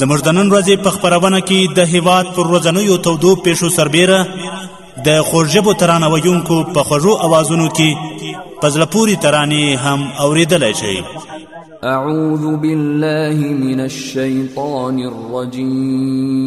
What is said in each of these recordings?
زموږ د نن ورځې په خبرونه کې د هیواد پر ورځنیو تودو پیښو سربیره د خوږژبو ترانه ویونکو په خوږو اوازونو کې په زړه پورې ترانې هم اوریدلی شئ اعوذ بالله من الشیطان الرجیم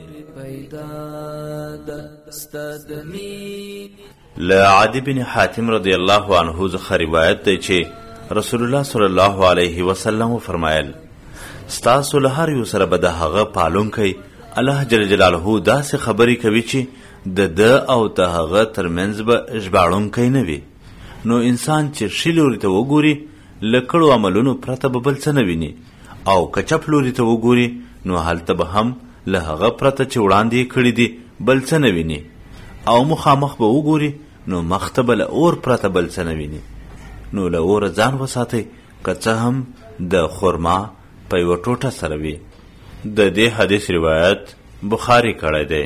له عادی بن حاتم رضی الله عنه څخه روایت دی چې رسول الله صلی الله علیه وسلم فرمایل ستاسو له هر یو سره به د هغه پالونکی الله جل جلاله داسې خبرې کوي چې د ده او د هغه ترمنځ به ژباړونکی نه وي نو انسان چې ښي لوري ته وګوري له کړو عملونو پرته به بل څه نه ویني او که چپ لوري ته وګوري نو هلته به هم له هغه پرته چې وړاندې یې کړي دي بل څه نه ویني او مخامخ به وګوري نو مخ ته به له اور پرته بل څه نه ویني نو له اوره ځان وساتئ که څه هم د خرما په یوه ټوټه سره وي د دې حدیث روایت بخاري کړی دی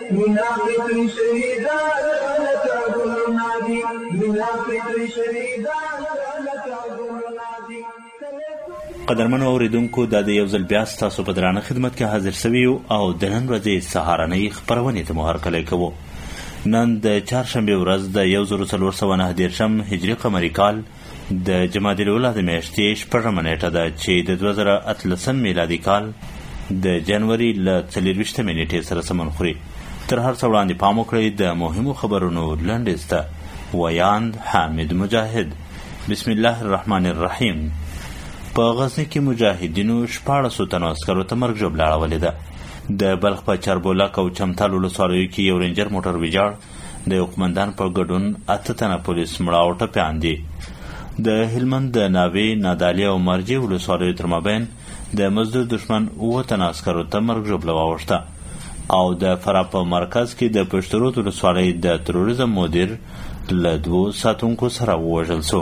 مینا فطری شهیدان لکه ګلونه دي مینا فطری شهیدان لکه ګلونه دي قدرمنو اوریدونکو دا د یو ځل بیا ستاسو په درانه خدمت کې حاضر سوي او د نن ورځې سهارنۍ خپرونې ته مو هرکلی کوو نن د چهارشنبې ورځ د یو زرو څلور سوه نهه دېرشم هجري قمري کال د جمادی الاولی د میاشتې شپږمه نیټه ده چې د 2013 میلادي کال د جنوري له 24 مې نیټې سره سمون خوري تر هر څه وړاندې پام وکړئ د مهمو خبرونو لنډیز ته ویاند حامد مجاهد بسم الله الرحمن الرحیم په غزنی کې مجاهدینو شپاړسو تنو عسکرو ته مرګ ژوبله اړولې ده د بلخ په چربولک او چمتال ولسوالیو کې یو رینجر موټر ویجاړ د یو قمندان په ګډون اته تنه پولیس مړه او ټپیان دي د هلمند د ناوې نادالي او مرجې ولسوالیو تر مابین د مزدور دښمن اووه تنه عسکرو ته مرګ ژوبله واوښته او د فراه په مرکز کې د پشترود ولسوالۍ د تروریزم مدیر له دوو ساتونکو سره ووژل شو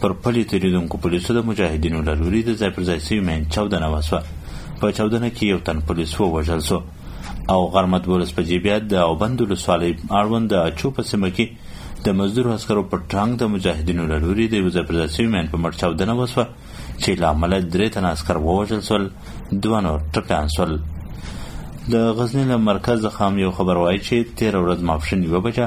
پر پلي تېرېدونکو پولیسو د مجاهدینو له لوري د ځای پر ځای سوي مین چاودنه وسوه په چاودنه کې یو تن پولیس ووژل سو او غرمه دولس بجې بیا د اوبند ولسوالۍ اړوند د اچو په سیمه کې د مزدور عسکرو پر ټانګ د مجاهدینو له لوري د یو ځای پر ځای سوي مین په مټ چاودنه وسوه چې له امله درې تنه عسکر ووژل سول دوه نور ټپیان سول د غزنی له مرکز څخه هم یو خبر وایي چې تیره ورځ ماپښین یوه بجه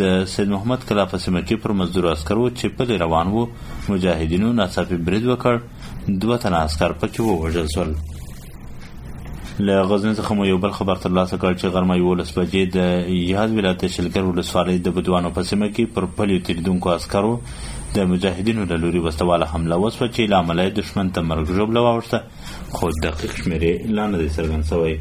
د سید محمد کلا په سیمه کې پر مزدور عسکرو چې پلي روان وو مجاهدینو ناڅاپي برید وکړ دوه تنه عسکر پکې ووژل شول له غزنی څخه مو یو بل خبر ترلاسه کړ چې غرمه یولس بجې د یاد ولایت شلګر ولسوالۍ د بدوانو په سیمه کې پر پلیو تېرېدونکو عسکرو د مجاهدینو له لوري وسلهواله حمله وسوه چې له امله یې دښمن ته مرګ ژوبله واوښته خو دقیق شمیرې لا نه دی څرګند شوی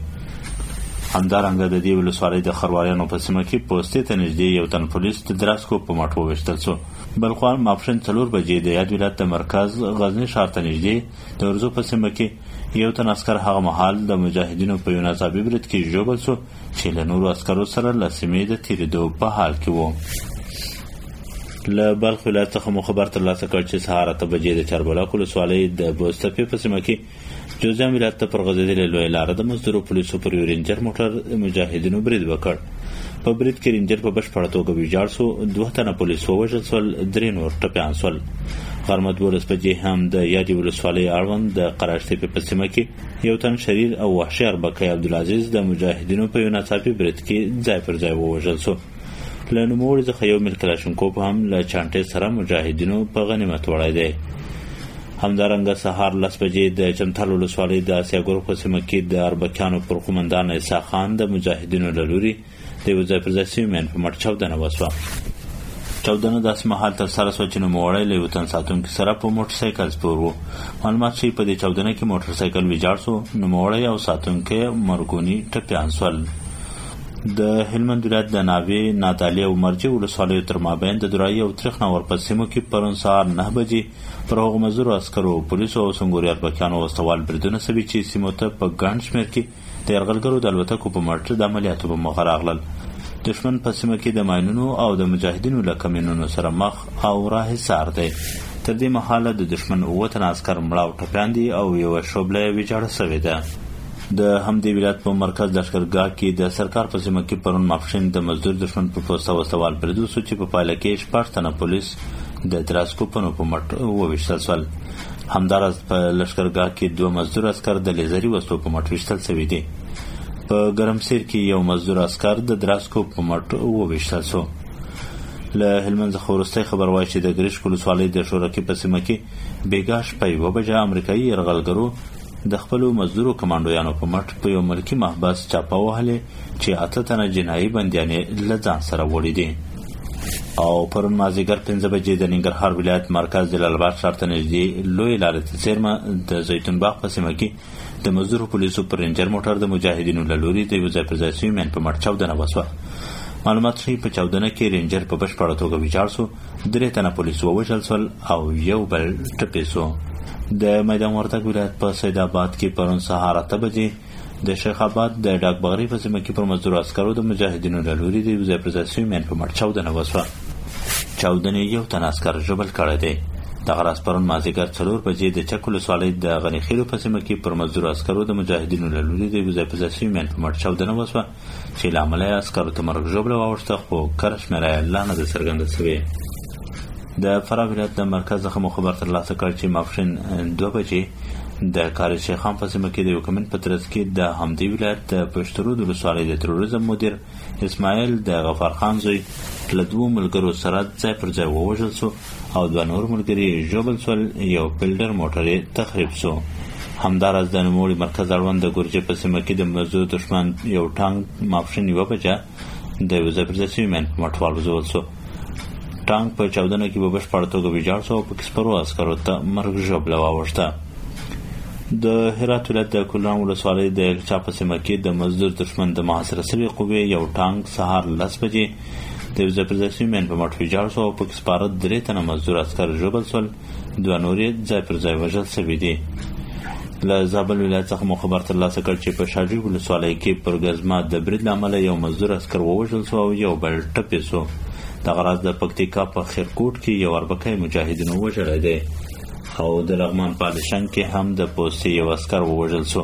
همدارنګه د دې ولسوالۍ د خرواريانو په سیمه کې پوستې ته نږدې یو تن پولیس د دراسکو په مټ وویشتل شو بل خوا ماپښین څلور بجې د یاد ولایت د مرکز غزنی ښار ته نږدې د ورزو په سیمه کې یو تن عسکر هغه مهال د مجاهدینو په یو ناڅاپي برید کې ژوبل شو چې له نورو عسکرو سره له سیمې د تیریدو په حال کې وو له بلخ ولایت څخه مو خبر ترلاسه کړ چې سهار اته بجې د چاربلاک ولسوالۍ د بوستپې په سیمه کې جوزجان ولایت ته پر غځېدلې لویه لاره د مزدورو پولیسو پر یو رینجر موټر مجاهدینو برید وکړ په برید کې رینجر په بشپړه توګه ویجاړ شو دوه تنه پولیس ووژل شول درې نور ټپیان شول غرمه دولس بجې هم د یادې ولسوالۍ اړوند د قراشتې په سیمه کې یو تن شریر او وحشي اربکی عبدالعزیز د مجاهدینو په یو ناڅاپي برید کې ځای پر ځای ووژل شو له نوموړي څخه یو مل کلاشینکوف هم له چانټې سره مجاهدینو په غنیمت وړی دی همدارنګه سهار لس بجې د چمتال ولسوالۍ د اسیاګور په سیمه کې د اربکیانو پر قومندان عیسی خان د مجاهدینو له لوري د یو ځای پر ځای سوي مین په مټ چاودنه وسوه چاودنه داسې مهال تر سره سوه چې نوموړی له یو تن ساتونکي سره په موټر سایکل سپور و معلومات ښیي په دې چاودنه کې موټر سایکل ویجاړ سو نوموړی او ساتونکی مرګوني ټپیان سول د هلمند ولایت د ناوې نادالې او مرجې ولسوالیو تر مابین د درایي او تریخ ناور په سیمو کې پرون سهار نه بجې پر هغو مزدورو عسکرو پولیسو او سنګوریاربکیانو وسلوال بریدونه سوي چې سیمو ته په ګڼ شمېر کې د یرغلګرو د الوتکو په مټ د عملیاتو په موخه راغلل دښمن په سیمه کې د ماینونو او د مجاهدینو له کمینونو سره مخ او راهسار دی تر دې مهاله د دښمن اووه تنه عسکر مړه او ټپیان دي او یوه شوبله یې ویجاړه سوې ده د همدې ولایت په مرکز لشکرګاه کې د سرکار په سیمه کې پرون ماپښین د مزدور دښمن په پوسته وسلوال برید وسو چې په پایله کې شپږ تنه پولیس د دراسکوپنو په مټ وویشتل سول همداراز په لشکرګاه کې دوه مزدور عسکر د لیزري وسلو په مټ وشتل شوي دي په ګرمسیر کې یو مزدور عسکر د دراسکو په مټ وویشتل شو له هلمند څخه وروستی خبر وایي چې د ګریش ولسوالۍ د شورکي په سیمه کې بیګا شپه یوه بجه امریکایي یرغلګرو د خپلو مزدورو کمانډویانو په مټ په یو ملکي محبس چاپه وهلې چې اته تنه جنایي بندیان یې له ځان سره وړي دي او پرون مازیګر پنځه بجې د ننګرهار ولایت مرکز جلال آباد ښار ته نږدې لوی لارې ته څیرمه د زیتون باغ په سیمه کې د مزدور پولیسو پر رینجر موټر د مجاهدینو له لوري د یو ځای پر ځای سوي مین په مټ چاودنه وسوه معلومات ښیي په چاودنه کې رینجر په بشپړه توګه ویجاړ سو درې تنه پولیس ووژل سول او یو بل ټپي سو د میدان وردګ ولایت په سید آباد کې پرون سهار اته بجې د شیخ آباد د ډاک بغري په سیمه کې پر مزدور عسکرو د مجاهدینو له لوري د یو ځای پر ځای سوي مین په مټ چاودنه وسوه چاودنې یو تن عسکر ژوبل کړی دی دغه راز پرون مازیګر څلور بجې د چک ولسوالۍ د غنیخیلو په سیمه کې پر مزدور عسکرو د مجاهدینو له لوري د یو ځای په ځای سوي مین په مټ چاودنه وسوه چې له امله یې عسکرو ته مرګ ژوبله واوښته خو کره شمېره یې لا نه ده څرګنده شوې د فراه ولایت د مرکز څخه مو خبر ترلاسه کړ چې ماپښین دوه بجې د کاري شیخان په سیمه کې د یو کمنټ په ترڅ کې د همدې ولایت د پښترو د ولسوالۍ د تروریزم مدیر اسماعیل د غفار خان زوی له دوو ملګرو سره ځای پر ځای ووژل شو او دوه نور ملګري ژوبل سول یو بلډر موټر یې تخریب سو همداراز د نوموړي مرکز اړوند د ګرجې په سیمه کې د مزو دښمن یو ټانګ ماپښین یوه بجه د یو ځای پر ځای سوي مین په مټوال وزول سو ټانګ په چاودنه کې په بشپړه توګه ویجاړ سو او پکې سپرو عسکرو ته مرګ ژوبله واوښته د هرات ولایت د کلران ولسوالۍ د الچا په سیمه کې د مزدور دښمن د محاصره سوي قوې یو ټانګ سهار لس بجې د یو ځای پر ځای شوي مین په مټ ویجاړ شو او پکې سپاره درې تنه مزدور عسکر ژوبل شول دوه نور یې ځای پر ځای وژل شوي دي له زابل ولایت څخه مو خبر ترلاسه کړ چې په شاجوی ولسوالۍ کې پر ګزما د برید له امله یو مزدور عسکر ووژل شو او یو بل ټپي شو دغه راز د پکتیکا په خیرکوټ کې یو اربکی مجاهدینو وژلی دی او د لغمان په علیشنګ کې هم د پوستې یو عسکر ووژل شو